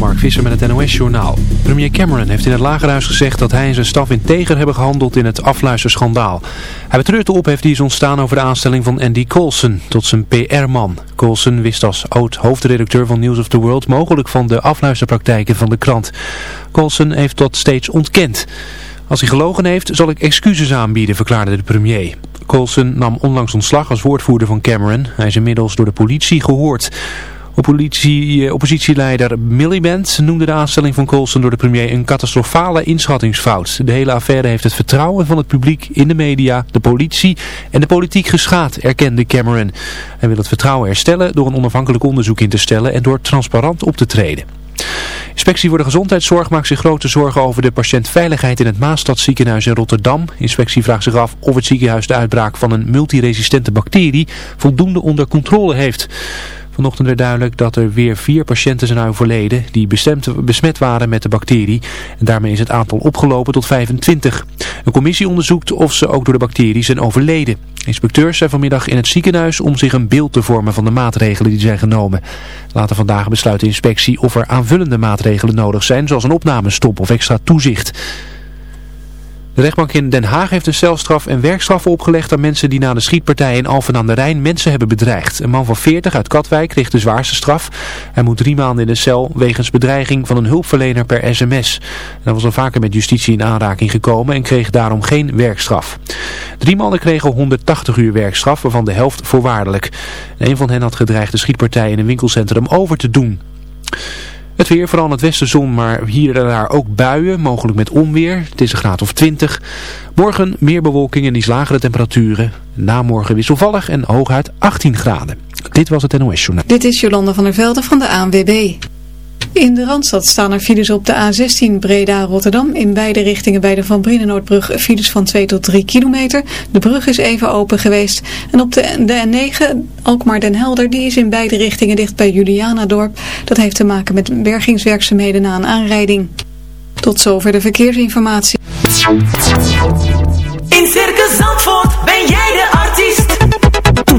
Mark Visser met het NOS-journaal. Premier Cameron heeft in het Lagerhuis gezegd dat hij en zijn staf integer hebben gehandeld in het afluisterschandaal. Hij betreurt de ophef die is ontstaan over de aanstelling van Andy Coulson tot zijn PR-man. Coulson wist als oud-hoofdredacteur van News of the World mogelijk van de afluisterpraktijken van de krant. Coulson heeft dat steeds ontkend. Als hij gelogen heeft, zal ik excuses aanbieden, verklaarde de premier. Coulson nam onlangs ontslag als woordvoerder van Cameron. Hij is inmiddels door de politie gehoord. Oppositie, oppositieleider Miliband noemde de aanstelling van Coulson door de premier een catastrofale inschattingsfout. De hele affaire heeft het vertrouwen van het publiek in de media, de politie en de politiek geschaad, erkende Cameron. Hij wil het vertrouwen herstellen door een onafhankelijk onderzoek in te stellen en door transparant op te treden. Inspectie voor de Gezondheidszorg maakt zich grote zorgen over de patiëntveiligheid in het Maastadziekenhuis in Rotterdam. Inspectie vraagt zich af of het ziekenhuis de uitbraak van een multiresistente bacterie voldoende onder controle heeft. Vanochtend werd duidelijk dat er weer vier patiënten zijn overleden die besmet waren met de bacterie. En daarmee is het aantal opgelopen tot 25. Een commissie onderzoekt of ze ook door de bacterie zijn overleden. Inspecteurs zijn vanmiddag in het ziekenhuis om zich een beeld te vormen van de maatregelen die zijn genomen. Later vandaag besluit de inspectie of er aanvullende maatregelen nodig zijn, zoals een opnamestop of extra toezicht. De rechtbank in Den Haag heeft een celstraf en werkstraffen opgelegd aan mensen die na de schietpartij in Alphen aan de Rijn mensen hebben bedreigd. Een man van 40 uit Katwijk kreeg de zwaarste straf. Hij moet drie maanden in de cel wegens bedreiging van een hulpverlener per sms. Hij was al vaker met justitie in aanraking gekomen en kreeg daarom geen werkstraf. Drie mannen kregen 180 uur werkstraf, waarvan de helft voorwaardelijk. een van hen had gedreigd de schietpartij in een winkelcentrum over te doen. Het weer, vooral in het westen zon, maar hier en daar ook buien, mogelijk met onweer. Het is een graad of 20. Morgen meer bewolking en iets lagere temperaturen. Namorgen wisselvallig en hooguit 18 graden. Dit was het NOS Journaal. Dit is Jolanda van der Velde van de ANWB. In de Randstad staan er files op de A16 Breda-Rotterdam. In beide richtingen bij de Van Brienenoordbrug files van 2 tot 3 kilometer. De brug is even open geweest. En op de, de N9 Alkmaar-Den Helder, die is in beide richtingen dicht bij Julianadorp. Dat heeft te maken met bergingswerkzaamheden na een aanrijding. Tot zover de verkeersinformatie. In Circus Zandvoort ben jij de artiest.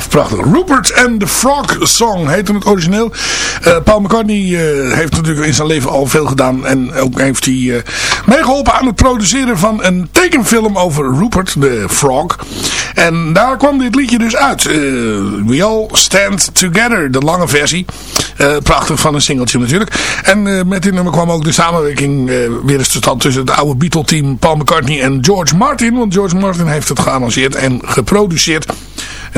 Prachtig. Rupert and the Frog Song heette het origineel. Eh, Paul McCartney eh, heeft natuurlijk in zijn leven al veel gedaan. En ook heeft hij uh, meegeholpen aan het produceren van een tekenfilm over Rupert, the Frog. En daar kwam dit liedje dus uit. We All Stand Together, de lange versie. prachtig van een singeltje natuurlijk. En met dit nummer kwam ook de samenwerking weer eens tot stand tussen het oude Beatle-team Paul McCartney en George Martin. Want George Martin heeft het gearrangeerd en geproduceerd.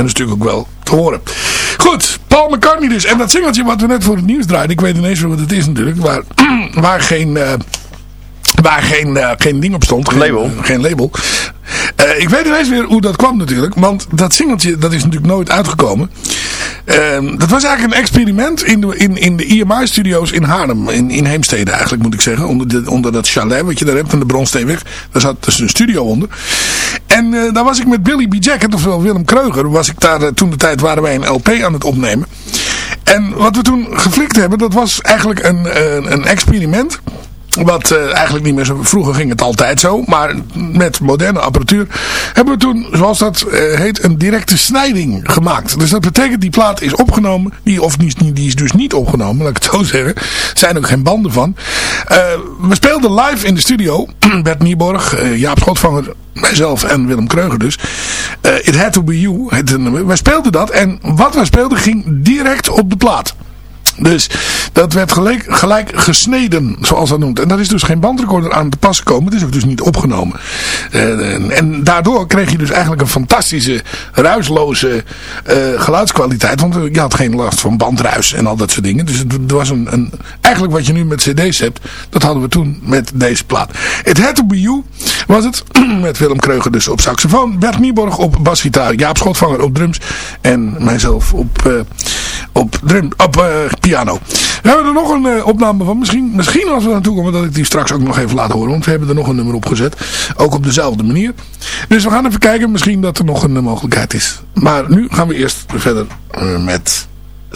Dat is natuurlijk ook wel te horen. Goed, Paul McCartney dus. En dat singeltje wat we net voor het nieuws draaiden. Ik weet ineens wat het is natuurlijk. Waar, waar geen... Uh, waar geen, uh, geen ding op stond. Geen label. geen label. Uh, ik weet ineens weer hoe dat kwam natuurlijk. Want dat singeltje dat is natuurlijk nooit uitgekomen. Uh, dat was eigenlijk een experiment in de, in, in de IMI-studio's in Haarlem. In, in Heemstede eigenlijk moet ik zeggen. Onder, de, onder dat chalet wat je daar hebt in de Bronsteenweg. Daar zat dus een studio onder. En uh, daar was ik met Billy B. Jacket, ofwel Willem Kreuger. Was ik daar, uh, toen de tijd waren wij een LP aan het opnemen. En wat we toen geflikt hebben, dat was eigenlijk een, een experiment. Wat uh, eigenlijk niet meer zo... Vroeger ging het altijd zo. Maar met moderne apparatuur hebben we toen, zoals dat uh, heet, een directe snijding gemaakt. Dus dat betekent die plaat is opgenomen. Die, of die, die is dus niet opgenomen, laat ik het zo zeggen. Er zijn ook geen banden van. Uh, we speelden live in de studio. Bert Nieborg, Jaap Schotvanger, mijzelf en Willem Kreuger dus. It Had To Be You. Wij speelden dat en wat wij speelden ging direct op de plaat. Dus dat werd gelijk, gelijk gesneden, zoals dat noemt. En daar is dus geen bandrecorder aan te pas gekomen. Het is ook dus niet opgenomen. Uh, en daardoor kreeg je dus eigenlijk een fantastische, ruisloze uh, geluidskwaliteit. Want je had geen last van bandruis en al dat soort dingen. Dus het, was een, een, eigenlijk wat je nu met cd's hebt, dat hadden we toen met deze plaat. It Had To Be You was het. met Willem Kreuger dus op saxofoon. Bert Nieborg op basgitaar. Jaap Schotvanger op drums. En mijzelf op, op, drum, op piano. We hebben er nog een uh, opname van. Misschien, misschien als we naartoe komen dat ik die straks ook nog even laat horen. Want we hebben er nog een nummer op gezet. Ook op dezelfde manier. Dus we gaan even kijken. Misschien dat er nog een mogelijkheid is. Maar nu gaan we eerst verder uh, met...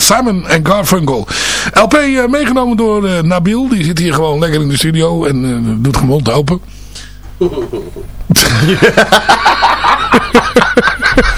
Simon en Garfunkel. LP uh, meegenomen door uh, Nabil. Die zit hier gewoon lekker in de studio en uh, doet gewoon open.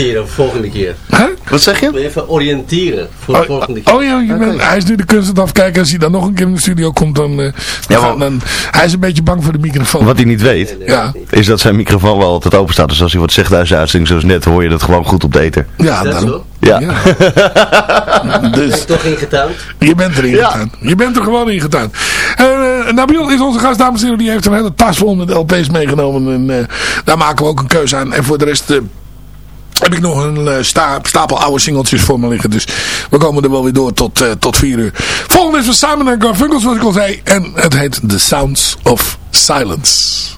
oriënteren voor de volgende keer. Huh? Wat zeg je? Even oriënteren voor de oh, volgende keer. Oh ja, je bent, hij is nu de kunst aan het afkijken. Als hij dan nog een keer in de studio komt, dan, uh, Ja, dan, dan- hij is een beetje bang voor de microfoon. Wat hij niet weet, Ja, is dat zijn microfoon wel altijd open staat. Dus als hij wat zegt uit zijn uitzending zoals net, hoor je dat gewoon goed op de ether. ja Is dat daarom. zo? Ja. Ja. Ben Dus ik toch ingetuind? je bent erin Ja. getuind. Je bent er gewoon in getuind. Uh, Nabil is onze gast, dames en heren. Die heeft een hele tas vol met LP's meegenomen. En eh, daar maken we ook een keuze aan. En voor de rest... eh, heb ik nog een eh, sta- stapel oude singeltjes voor me liggen. Dus we komen er wel weer door tot, eh, tot 4 uur. Volgende is van Simon en Garfunkel, zoals ik al zei. En het heet The Sounds of Silence.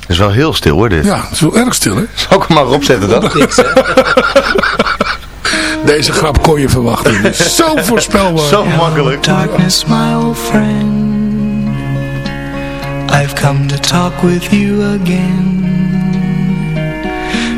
Het is wel heel stil hoor dit. Ja, het is wel erg stil, hè? Zal ik hem maar opzetten dan? Niks, hè? Deze grap kon je verwachten. Het is zo voorspelbaar. Zo makkelijk. Darkness, my old friend. I've come to talk with you again.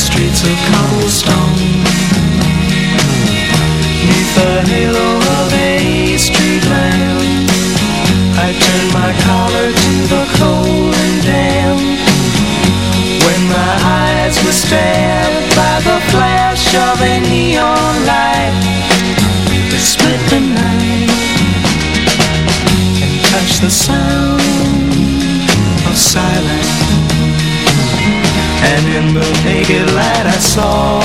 streets of cobblestone, neath the halo of a street lamp. I turned my collar to the cold and damp. When my eyes were stabbed by the flash of a neon light naked light I saw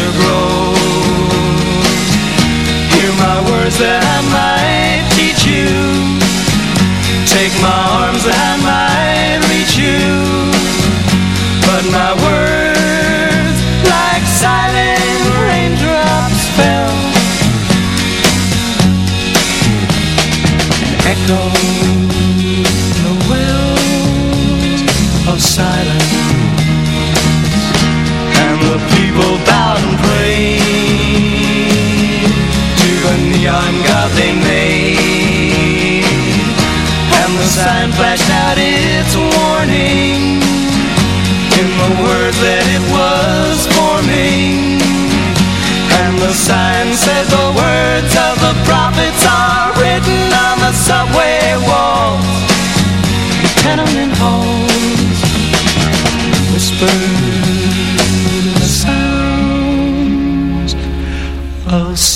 a cancer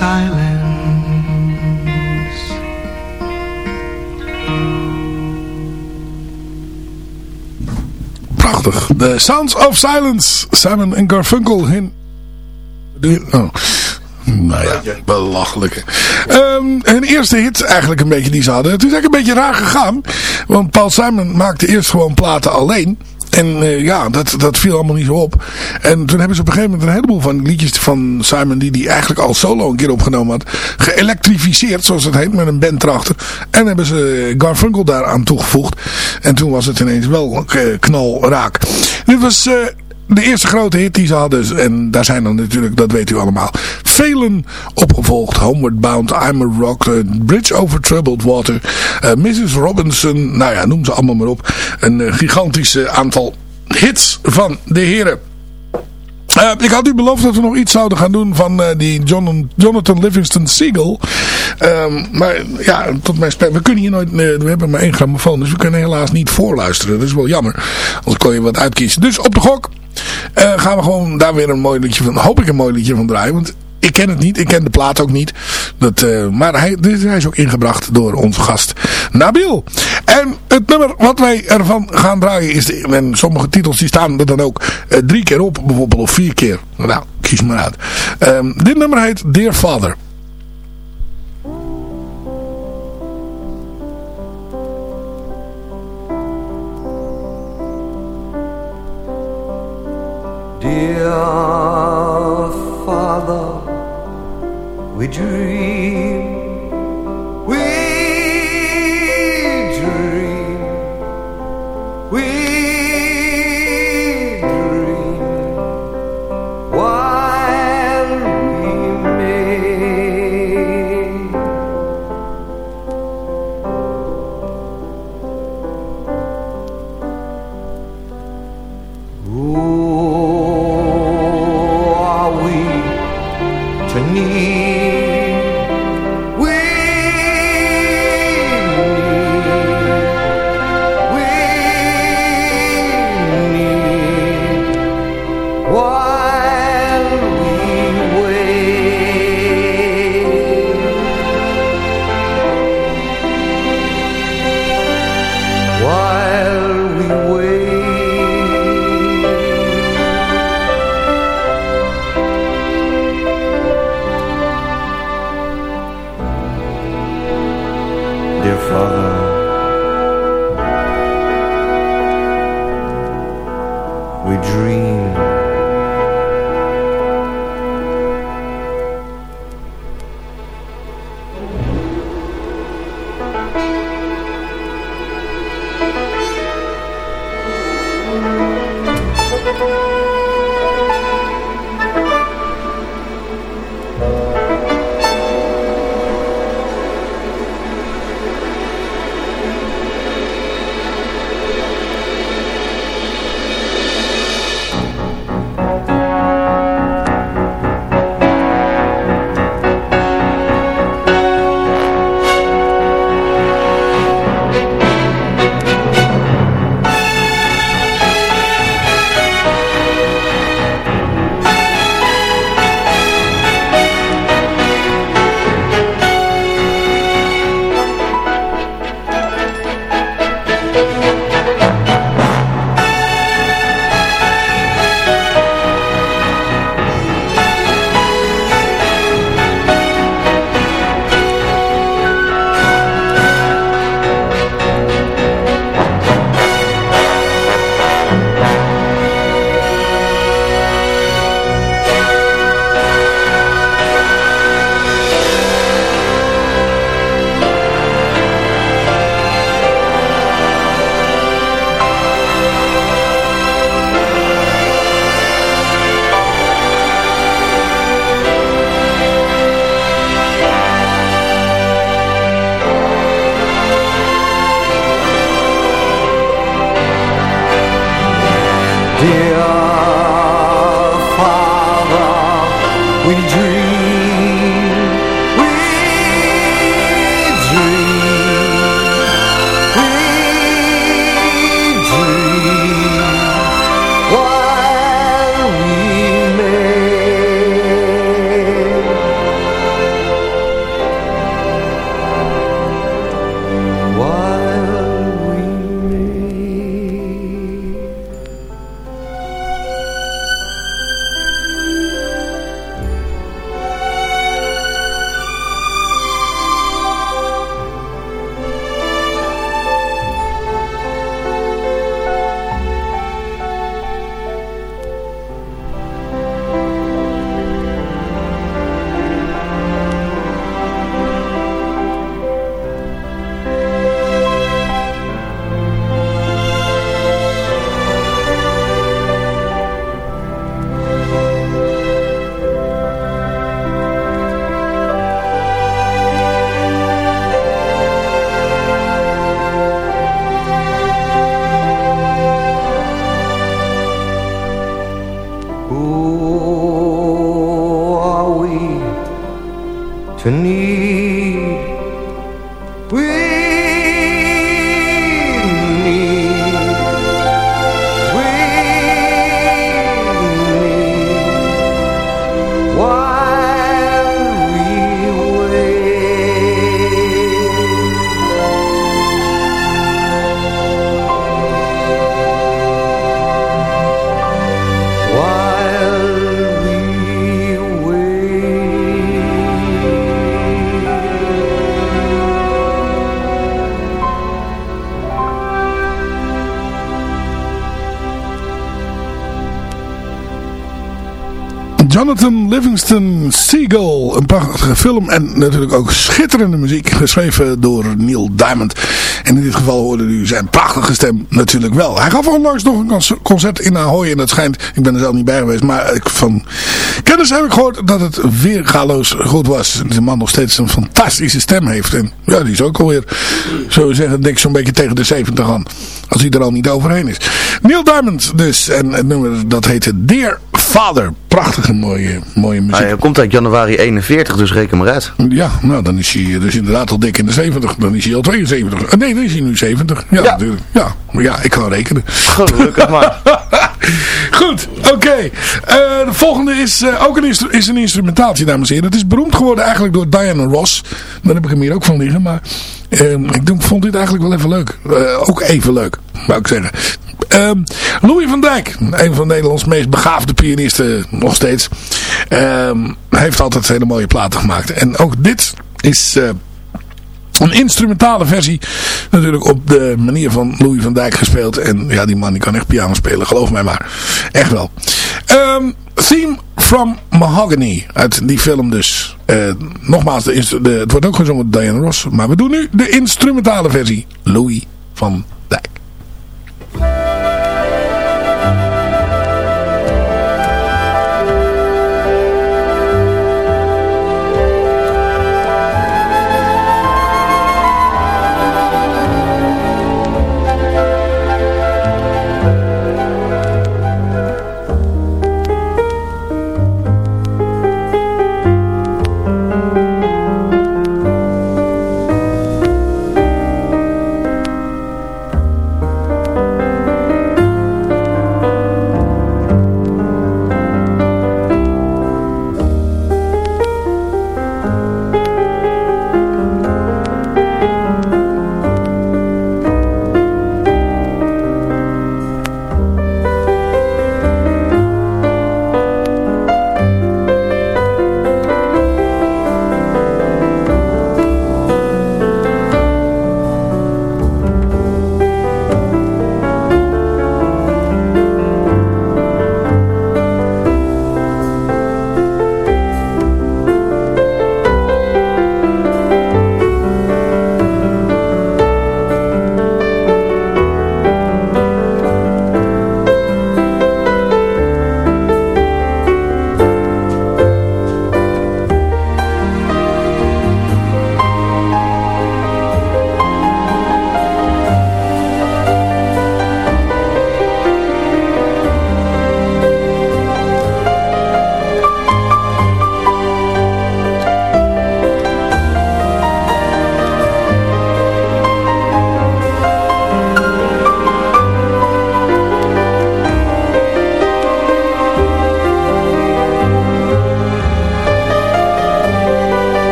silence. Prachtig. The Sounds of Silence. Simon en Garfunkel in... De, oh. Nou ja, belachelijke. Um, hun eerste hit eigenlijk een beetje die ze hadden. Het is eigenlijk een beetje raar gegaan. Want Paul Simon maakte eerst gewoon platen alleen. En uh, ja, dat, dat viel allemaal niet zo op. En toen hebben ze op een gegeven moment een heleboel van die liedjes van Simon... die hij eigenlijk al solo een keer opgenomen had... geëlektrificeerd, zoals het heet, met een band erachter. En hebben ze Garfunkel daaraan toegevoegd. En toen was het ineens wel uh, knalraak. Dit was... De eerste grote hit die ze hadden. En daar zijn dan natuurlijk, dat weet u allemaal, velen opgevolgd. Homeward Bound, I'm a Rock, uh, Bridge Over Troubled Water, uh, Mrs. Robinson. Nou ja, noem ze allemaal maar op. Een uh, gigantisch aantal hits van de heren. Ik had u beloofd dat we nog iets zouden gaan doen van die John, Jonathan Livingston Seagull. Um, maar ja, tot mijn spijt. We kunnen hier nooit, we hebben maar één grammofoon. Dus we kunnen helaas niet voorluisteren. Dat is wel jammer. Anders kon je wat uitkiezen. Dus op de gok gaan we gewoon daar weer een mooi liedje van, hoop ik een mooi liedje van draaien. Want ik ken het niet. Ik ken de plaat ook niet. Dat, uh, maar hij, dit, hij is ook ingebracht door onze gast Nabil. En het nummer wat wij ervan gaan draaien is... En sommige titels die staan er dan ook uh, drie keer op. Bijvoorbeeld of vier keer. Nou, kies maar uit. Um, dit nummer heet Dear Father. Dear Father, we dream, Jonathan Livingston Seagull. Een prachtige film en natuurlijk ook schitterende muziek. Geschreven door Neil Diamond. En in dit geval hoorde u zijn prachtige stem natuurlijk wel. Hij gaf onlangs nog een concert in Ahoy. En dat schijnt, ik ben er zelf niet bij geweest. Maar ik, van kennis heb ik gehoord dat het weer galoos goed was. De man nog steeds een fantastische stem heeft. En ja, die is ook alweer, zo zeggen, denk ik zo'n beetje tegen de 70 aan. Als hij er al niet overheen is. Neil Diamond dus. En het nummer dat heette Dear Father. Prachtige mooie, mooie muziek. Hij komt uit januari 41, dus reken maar uit. Ja, nou dan is hij dus inderdaad al dik in de 70. Dan is hij al 72. Eh, Nee, dan is hij nu 70. Ja, Ja. natuurlijk. Ja, maar ja, ik kan rekenen. Gelukkig maar. Goed, oké. Eh, de volgende is uh, ook een, is een instrumentaaltje, dames en heren. Het is beroemd geworden eigenlijk door Diana Ross. Daar heb ik hem hier ook van liggen, maar uh, ik vond dit eigenlijk wel even leuk. Ook even leuk, zou ik zeggen. Um, Louis van Dijk, een van Nederlands meest begaafde pianisten nog steeds, um, heeft altijd hele mooie platen gemaakt. En ook dit is uh, een instrumentale versie, natuurlijk op de manier van Louis van Dijk gespeeld. En ja, die man die kan echt piano spelen, geloof mij maar. Echt wel. Um, theme from Mahogany, uit die film dus. Uh, nogmaals, de, het wordt ook gezongen door Diana Ross, maar we doen nu de instrumentale versie, Louis van Dijk.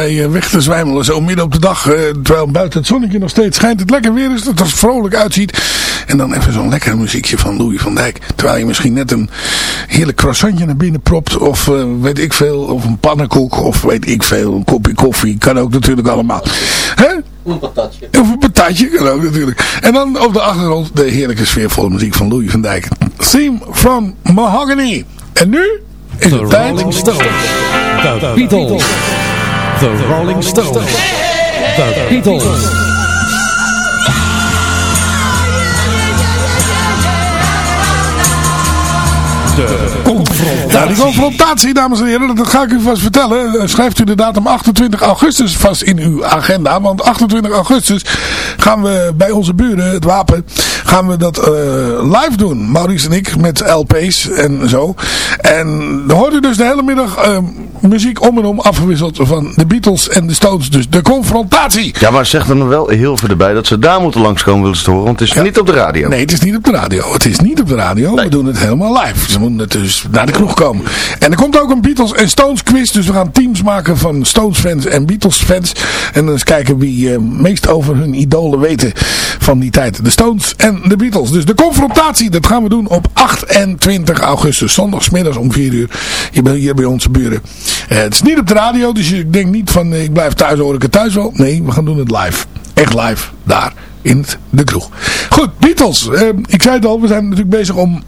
Bij eh, weg te zwijmelen. Zo midden op de dag. eh, terwijl buiten het zonnetje nog steeds schijnt. Het lekker weer is. Dat het er vrolijk uitziet. En dan even zo'n lekker muziekje van Louis van Dijk. Terwijl je misschien net een heerlijk croissantje naar binnen propt. Of eh, weet ik veel. Of een pannenkoek. Of weet ik veel. Een kopje koffie. Kan ook natuurlijk allemaal. Hè? Een patatje. Of een patatje kan ook natuurlijk. En dan op de achtergrond de heerlijke sfeervolle muziek van Louis van Dijk. Theme from Mahogany. En nu is het tijd... Rolling Stones. The Beatles. The Rolling Stones. The Beatles. Confrontatie. Nou, die confrontatie, dames en heren, dat ga ik u vast vertellen. Eh, Schrijft u de datum 28 augustus vast in uw agenda. Want 28 augustus gaan we bij onze buren, het Wapen, gaan we dat eh, live doen. Maurice en ik, met LP's en zo. En dan hoort u dus de hele middag eh, muziek om en om afgewisseld van de Beatles en de Stones. Dus de confrontatie. Ja, maar zeg dan wel heel veel erbij dat ze daar moeten langskomen willen te horen. Want het is niet op de radio. Nee, het is niet op de radio. Het is niet op de radio. We doen het helemaal live. Ze moeten het dus naar de kroeg komen. En er komt ook een Beatles en Stones quiz. Dus we gaan teams maken van Stones fans en Beatles fans. En dan eens kijken wie eh, meest over hun idolen weten van die tijd. De Stones en de Beatles. Dus de confrontatie, dat gaan we doen op 28 augustus. Zondagsmiddags om 4 uur. Hier bij, hier bij onze buren. Eh, het is niet op de radio. Dus je denkt niet van eh, ik blijf thuis, hoor ik het thuis wel. Nee, we gaan doen het live. Echt live. Daar in de kroeg. Goed, Beatles. Ik zei het al, we zijn natuurlijk bezig om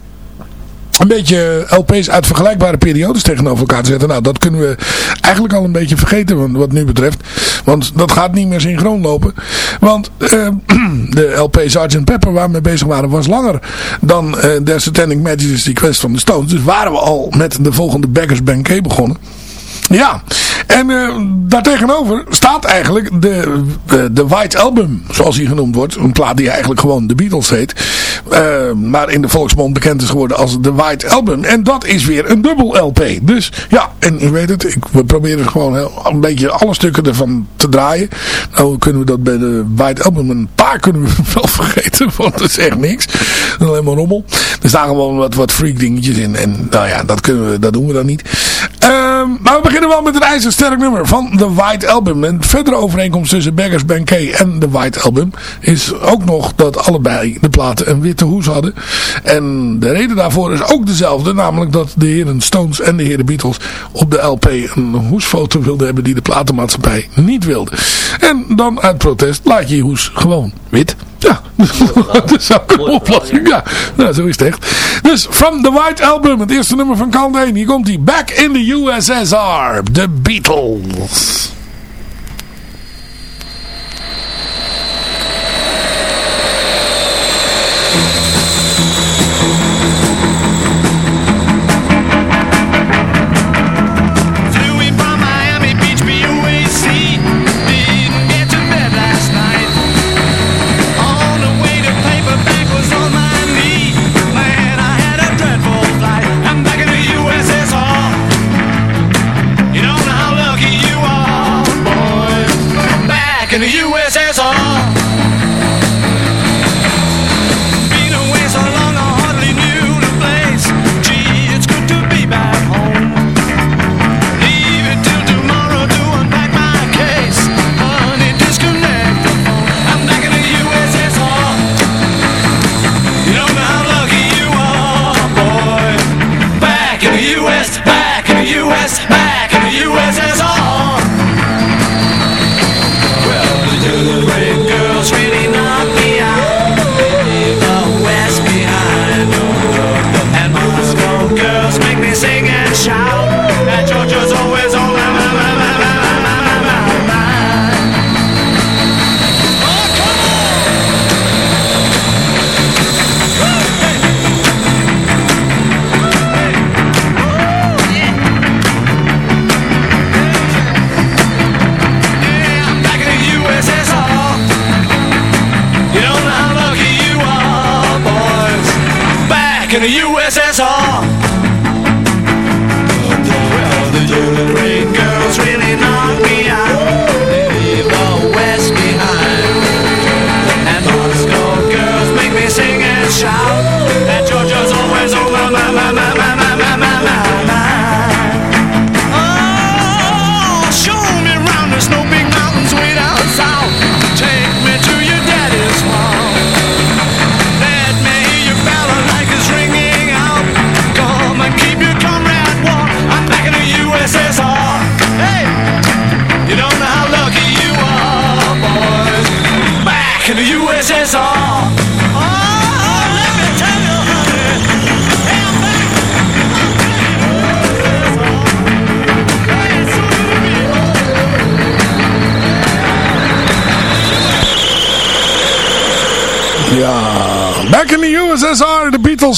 een beetje LP's uit vergelijkbare periodes tegenover elkaar te zetten. Nou, dat kunnen we eigenlijk al een beetje vergeten wat, nu betreft. Want dat gaat niet meer synchroon lopen. Want eh, de LP Sgt. Pepper waar we mee bezig waren was langer dan eh The Satanic Majesty Quest van de Stones. Dus waren we al met de volgende Beggars Banquet begonnen. Ja, en uh, daartegenover staat eigenlijk de, de, de White Album, zoals hij genoemd wordt. Een plaat die eigenlijk gewoon de Beatles heet. Uh, maar in de volksmond bekend is geworden als de White Album. En dat is weer een dubbel LP. Dus ja, en u weet het, ik, we proberen gewoon heel, een beetje alle stukken ervan te draaien. Nou kunnen we dat bij de White Album, een paar kunnen we wel vergeten, want dat is echt niks. Alleen maar rommel. Er staan gewoon wat, wat freak dingetjes in. En nou ja, dat, kunnen we, dat doen we dan niet. Maar we beginnen wel met een ijzersterk nummer van The White Album. En verdere overeenkomst tussen Beggars Banquet en The White Album is ook nog dat allebei de platen een witte hoes hadden. En de reden daarvoor is ook dezelfde. Namelijk dat de heren Stones en de heren Beatles op de LP een hoesfoto wilden hebben die de platenmaatschappij niet wilde. En dan uit protest laat je je hoes gewoon wit. Ja, dat is ook een oplossing. Ja, nou, zo is het echt. Dus From the White Album, het eerste nummer van kant 1. Hier komt hij. Back in the USSR. The Beatles.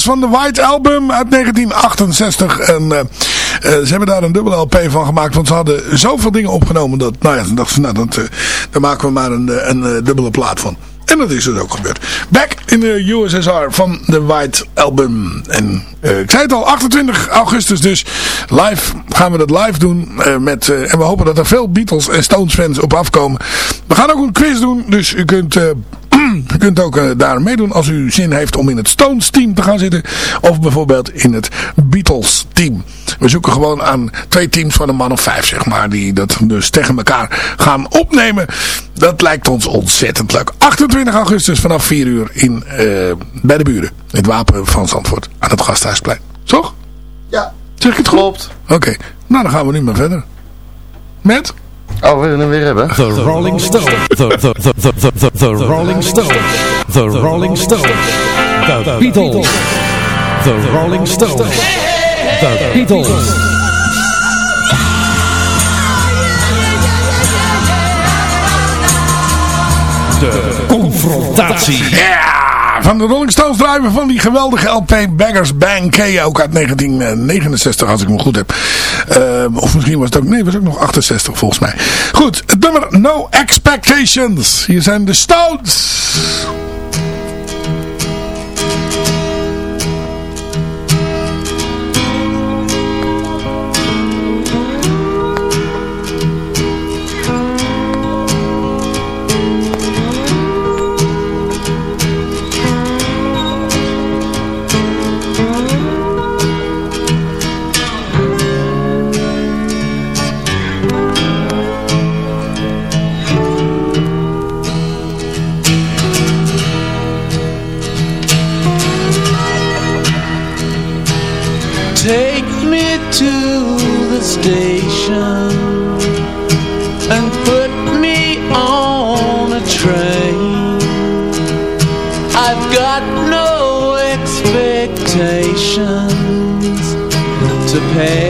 Van de White Album uit 1968. En eh, eh, ze hebben daar een dubbele LP van gemaakt, want ze hadden zoveel dingen opgenomen dat, nou ja, ze dachten, nou, dat, eh, daar maken we maar een, een, dubbele plaat van. En dat is dus ook gebeurd. Back in the USSR van de White Album. En ik zei het al, 28 augustus dus live gaan we dat live doen. met, en we hopen dat er veel Beatles en Stones fans op afkomen. We gaan ook een quiz doen, dus u kunt... u kunt ook eh, daar meedoen als u zin heeft om in het Stones team te gaan zitten. Of bijvoorbeeld in het Beatles team. We zoeken gewoon aan twee teams van een man of vijf zeg maar. Die dat dus tegen elkaar gaan opnemen. Dat lijkt ons ontzettend leuk. 28 augustus vanaf 4 uur in, eh, bij de buren. Het Wapen van Zandvoort. Aan het Gasthuisplein. Toch? Ja. Zeg ik het goed? Klopt. Oké. Nou dan gaan we nu maar verder. Met? Oh, we hem weer hebben. The Rolling Stone. The, the, the, the, the, the, the Rolling Stone. The Rolling Stone. The Beatles. The Rolling Stone. The Beatles. De confrontatie. Van de Rolling Stones draaien van die geweldige LP Beggars Bang K. Ook uit 1969 als ik me goed heb. Eh, of misschien was het ook, nee was ook nog 68 volgens mij. Goed, het nummer No Expectations. Hier zijn de Stones. To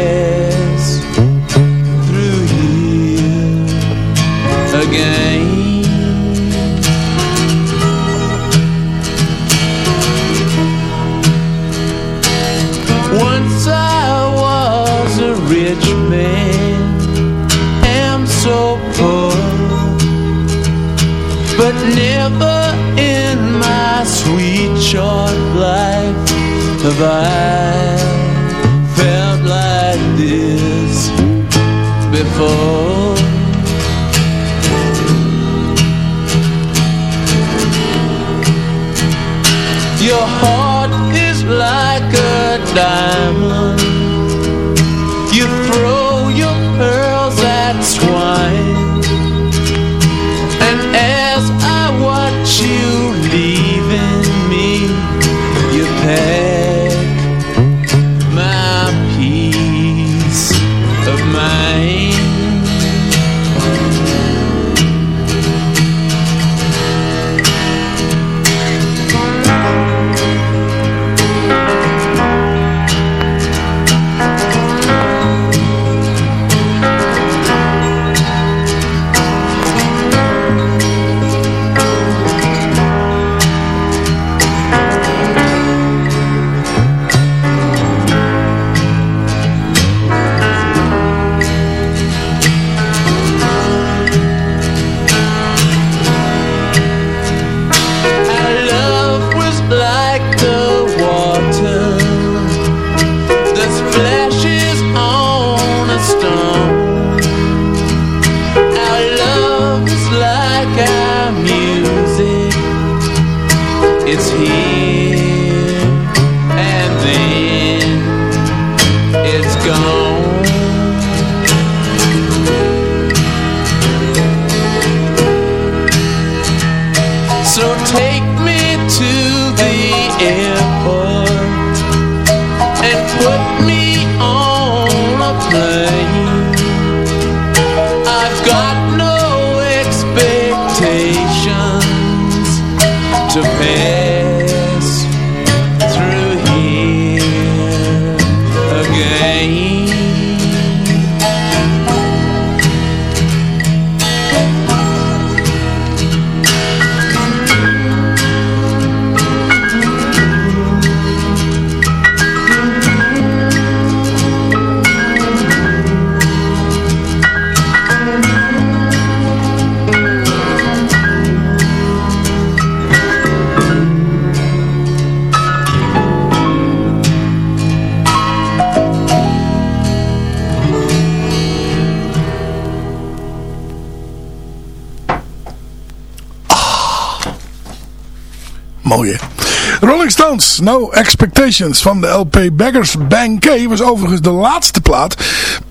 No Expectations van de LP Beggars Banquet was overigens de laatste plaat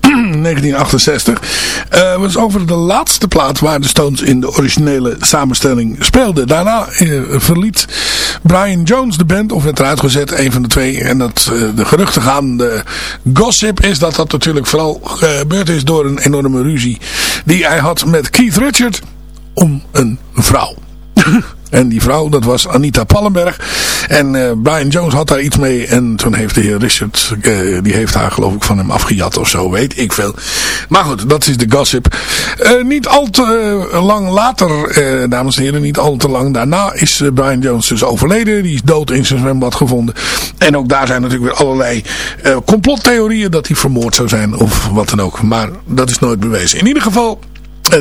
1968 uh, was over de laatste plaat waar de Stones in de originele samenstelling speelden. Daarna uh, verliet Brian Jones de band, of werd eruit gezet, een van de twee. En dat uh, de geruchten gaan, de gossip is dat dat natuurlijk vooral gebeurd is door een enorme ruzie die hij had met Keith Richard om een vrouw. En die vrouw, dat was Anita Pallenberg. En uh, Brian Jones had daar iets mee. En toen heeft de heer Richard, uh, die heeft haar geloof ik van hem afgejat of zo, weet ik veel. Maar goed, dat is de gossip. Uh, niet al te lang later, dames en heren, niet al te lang daarna is Brian Jones dus overleden. Die is dood in zijn zwembad gevonden. En ook daar zijn natuurlijk weer allerlei complottheorieën dat hij vermoord zou zijn of wat dan ook. Maar dat is nooit bewezen. In ieder geval,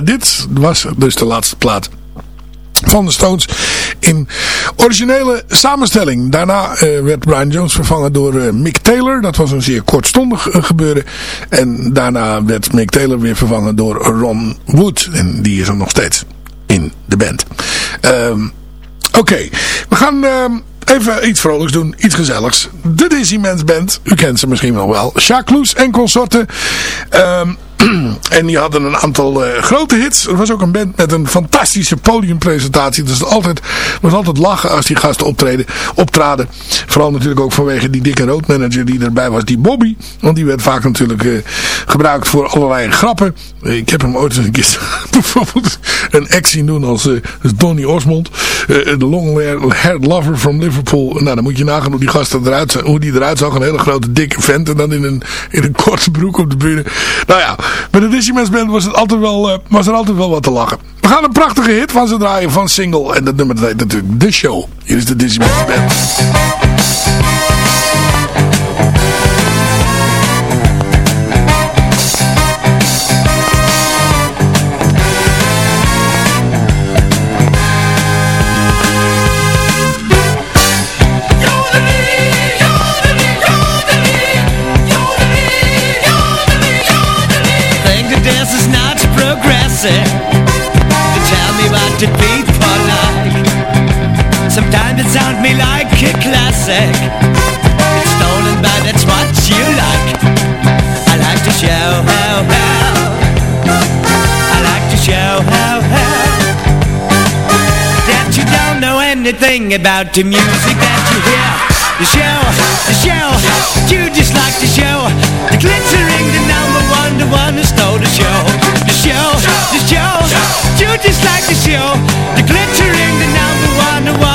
dit was dus de laatste plaat van de Stones in originele samenstelling. Daarna uh, werd Brian Jones vervangen door uh, Mick Taylor. Dat was een zeer kortstondig uh, gebeuren. En daarna werd Mick Taylor weer vervangen door Ron Wood. En die is er nog steeds in de band. Um, Oké, we gaan... Uh, even iets vrolijks doen, iets gezelligs. De Dizzy Mans Band, u kent ze misschien wel wel. Jacques en consorten. Um, en die hadden een aantal uh, grote hits. Er was ook een band met een fantastische podiumpresentatie. Dus altijd, was altijd lachen als die gasten optreden, optraden. Vooral natuurlijk ook vanwege die dikke roadmanager die erbij was. Die Bobby. Want die werd vaak natuurlijk uh, gebruikt voor allerlei grappen. Ik heb hem ooit eens een keer bijvoorbeeld een act zien doen als, als Donny Osmond. De long-haired lover from Liverpool. Nou, dan moet je nagaan hoe die gasten eruit, hoe die eruit zag. Een hele grote dikke vent. En dan in een, in een korte broek op de bühne. Nou ja, met de Digimans Band was, het altijd wel, uh, was er altijd wel wat te lachen. We gaan een prachtige hit van ze draaien van single. En dat nummer heet natuurlijk The Show. Hier is de Digimans Band. Anything about the music that you hear. The show, the show, you just like the show. The glittering, the number one, the one who stole the show. The show, the show, you just like the show. The glittering, the number one, the one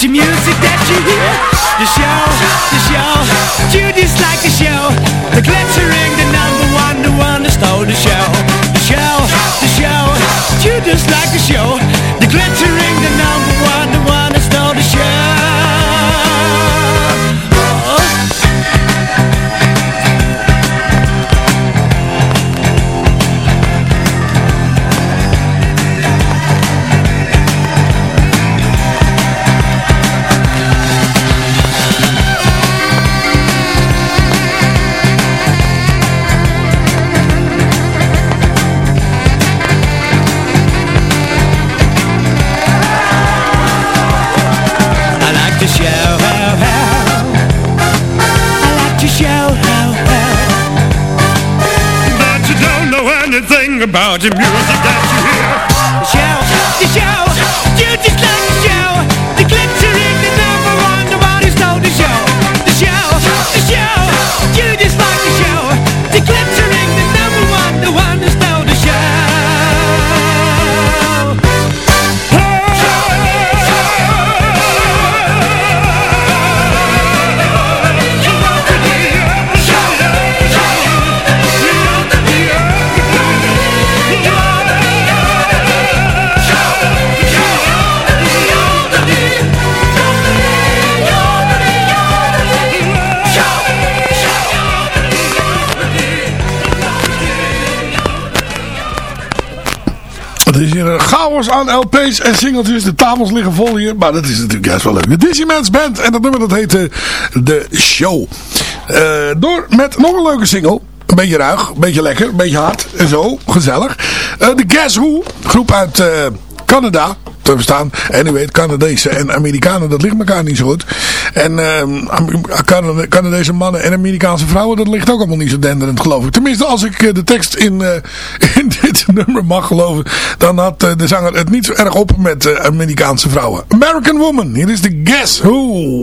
the music that you hear. The show, the show, you just like the show. The glittering, the number one, the one that stole the show. The show, the show, you just like the show. About chaos aan LP's en singeltjes. De tafels liggen vol hier. Maar dat is natuurlijk juist wel leuk. De Dizzyman's Band. En dat nummer dat heette The Show. Eh, door met nog een leuke single. Een beetje ruig, een beetje lekker, een beetje hard en zo. Gezellig. Eh, de Guess Who. Groep uit eh, Canada te verstaan. En u weet, Canadese en Amerikanen, dat ligt elkaar niet zo goed. En uh, Canadese mannen en Amerikaanse vrouwen, dat ligt ook allemaal niet zo denderend, geloof ik. Tenminste, als ik de tekst in, uh, in nummer mag geloven, dan had uh, de zanger het niet zo erg op met Amerikaanse vrouwen. American Woman, hier is de Guess Who.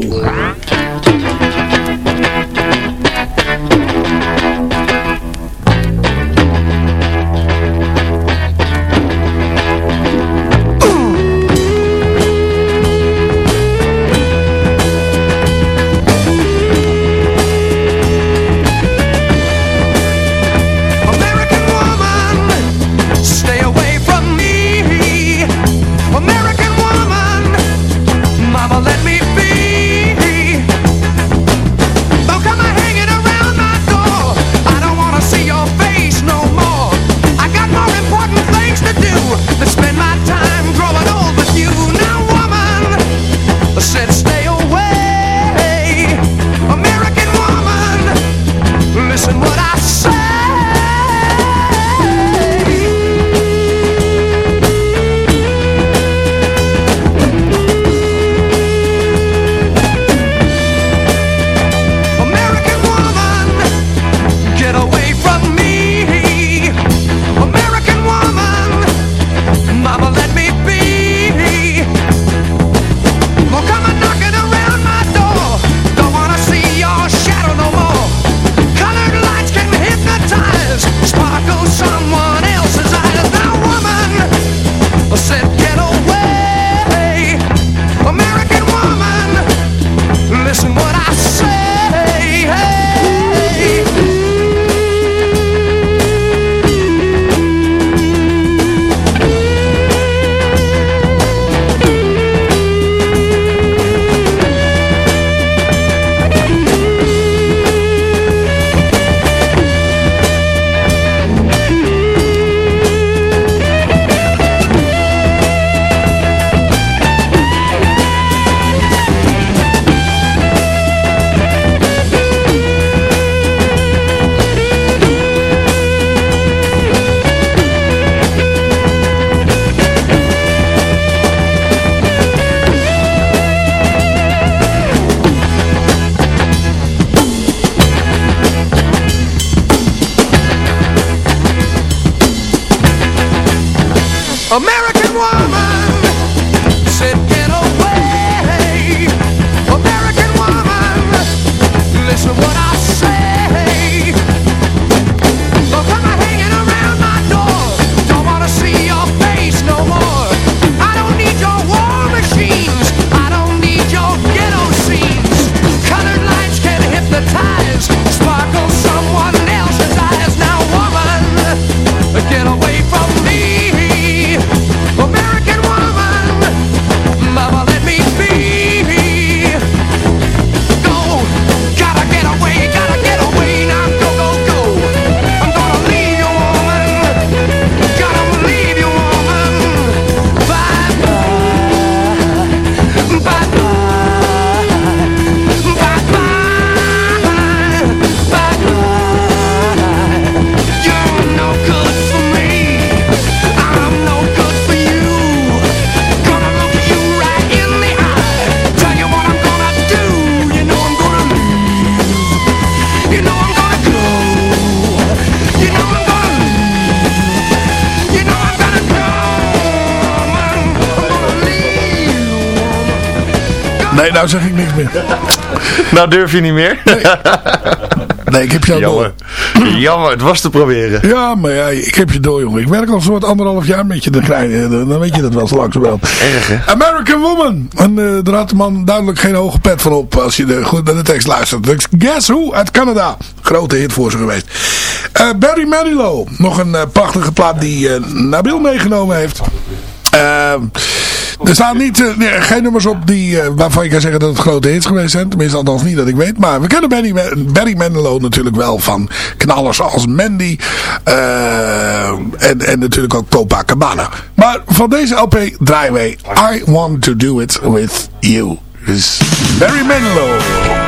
Nee, nou zeg ik niks meer. Nou durf je niet meer? Nee, ik heb jou Jammer. Jammer, het was te proberen. Ja, maar ja, ik heb je door, jongen. Ik werk al zo'n anderhalf jaar met je. Krijg je- dan weet je dat wel zo langzamerhand. Erg, hè? American Woman. En eh daar had de man duidelijk geen hoge pet van op als je de, goed naar de tekst luistert. Dus Guess Who uit Canada. Grote hit voor ze geweest. Eh, Barry Manilow. Nog een eh, prachtige plaat die eh, Nabil meegenomen heeft. Eh, Er staan niet, eh, geen nummers op die, eh, waarvan je kan zeggen dat het grote hits geweest zijn. Tenminste, althans niet dat ik weet. Maar we kennen Barry, Barry Manilow natuurlijk wel van knallers als Mandy. eh, en, en natuurlijk ook Copacabana. Maar van deze LP draaien I Want To Do It With You. Dus Barry Manilow.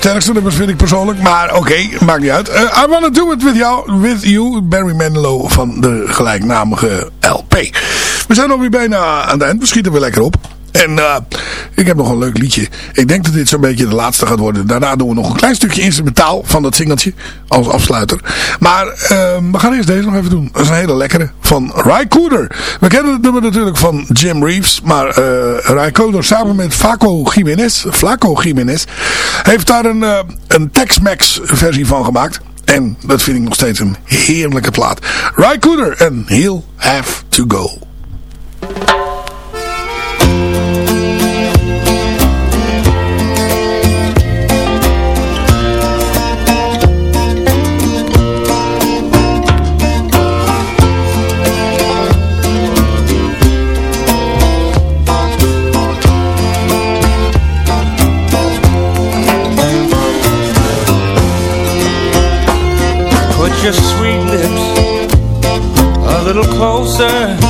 Sterkste nummers vind ik persoonlijk. Maar oké, maakt niet uit. Eh, I Wanna Do It With You, with you. Barry Manilow van de gelijknamige LP. We zijn alweer bijna aan het eind. We schieten weer lekker op. En eh, ik heb nog een leuk liedje. Ik denk dat dit zo'n beetje de laatste gaat worden. Daarna doen we nog een klein stukje instrumentaal van dat singeltje. Als afsluiter. Maar eh, we gaan eerst deze nog even doen. Dat is een hele lekkere. Van Ry Cooder. We kennen het nummer natuurlijk van Jim Reeves. Maar eh Ry Cooder samen met Flaco Jiménez. Flaco Jiménez. Heeft daar een, eh, een Tex-Mex versie van gemaakt. En dat vind ik nog steeds een heerlijke plaat. Ry Cooder en He'll Have To Go. Closer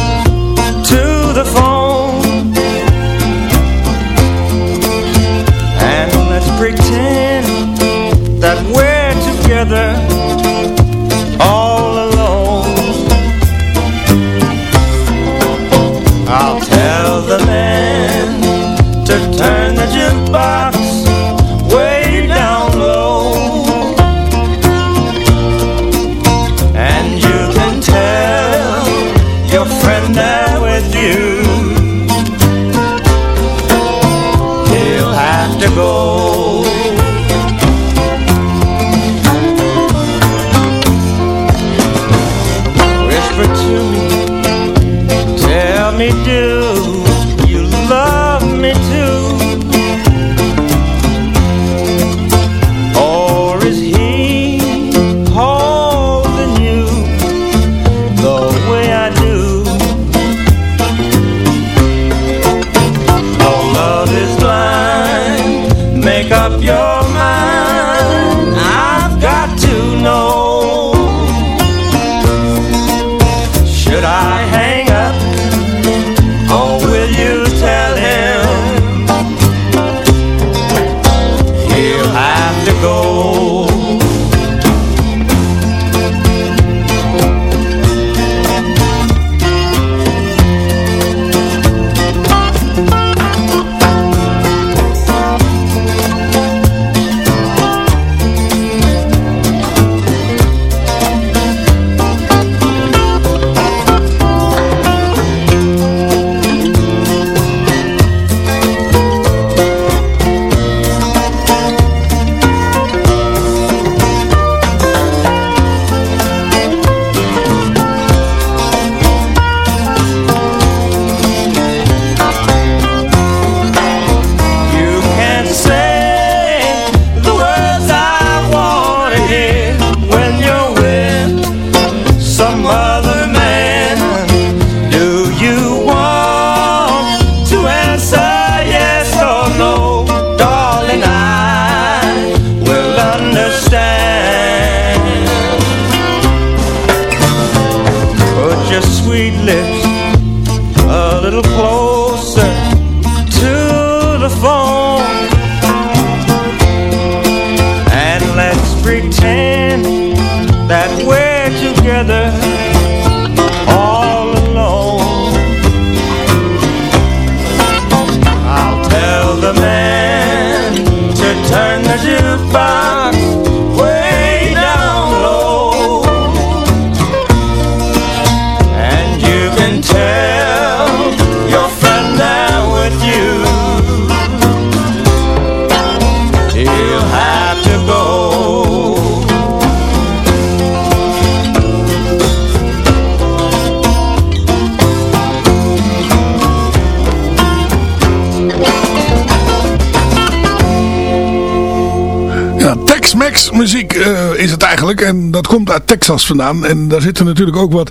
Texas vandaan. En daar zitten natuurlijk ook wat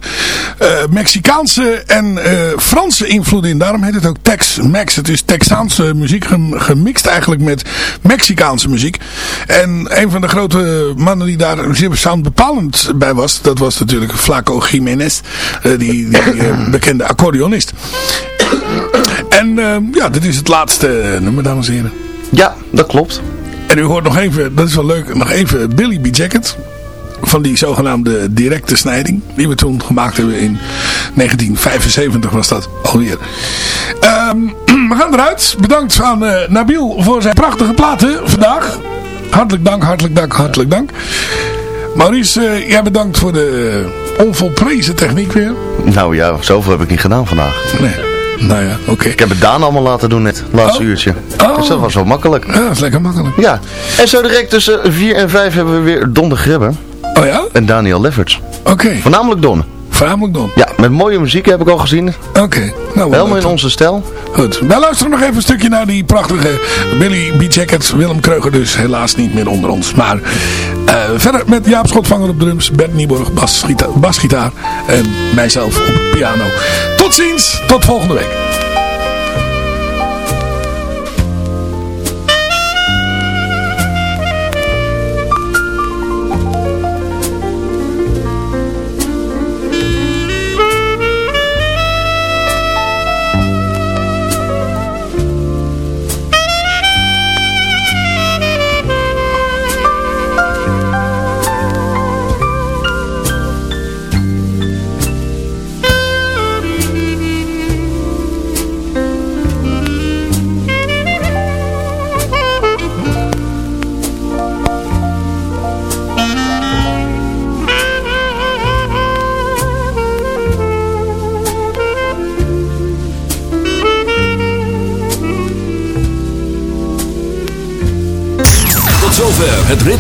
eh, Mexicaanse en eh, Franse invloeden in. Daarom heet het ook Tex-Mex. Het is Texaanse muziek gem- gemixt eigenlijk met Mexicaanse muziek. En een van de grote mannen die daar zeer bestand bepalend bij was. Dat was natuurlijk Flaco Jiménez. eh, die die bekende accordeonist. En ja, dit is het laatste nummer dames en heren. Ja, dat klopt. En u hoort nog even, dat is wel leuk, nog even Billy B. Jacket. Van die zogenaamde directe snijding. Die we toen gemaakt hebben in 1975 was dat alweer. Ehm, we gaan eruit. Bedankt aan eh, Nabil voor zijn prachtige platen vandaag. Hartelijk dank, hartelijk dank, hartelijk dank. Maurice, eh, jij bedankt voor de onvolprezen techniek weer. Nou ja, zoveel heb ik niet gedaan vandaag. Nee. Nou ja, oké. Ik heb het Daan allemaal laten doen net, laatste Oh. uurtje. Oh. Dus dat was wel makkelijk. Ja, dat is lekker makkelijk. Ja, en zo direct tussen 4 en 5 hebben we weer Don de Grebbe Oh ja? en Daniel Lefferts. Oké. Voornamelijk Don. Voornamelijk Don. Ja, met mooie muziek heb ik al gezien. Oké. Nou, wel Helemaal in onze stijl. Goed. Wij luisteren nog even een stukje naar die prachtige Billy B. Jacket. Willem Kreuger dus helaas niet meer onder ons. Maar eh, verder met Jaap Schotvanger op drums. Bert Nieborg basgita- basgitaar. En mijzelf op piano. Tot ziens. Tot volgende week.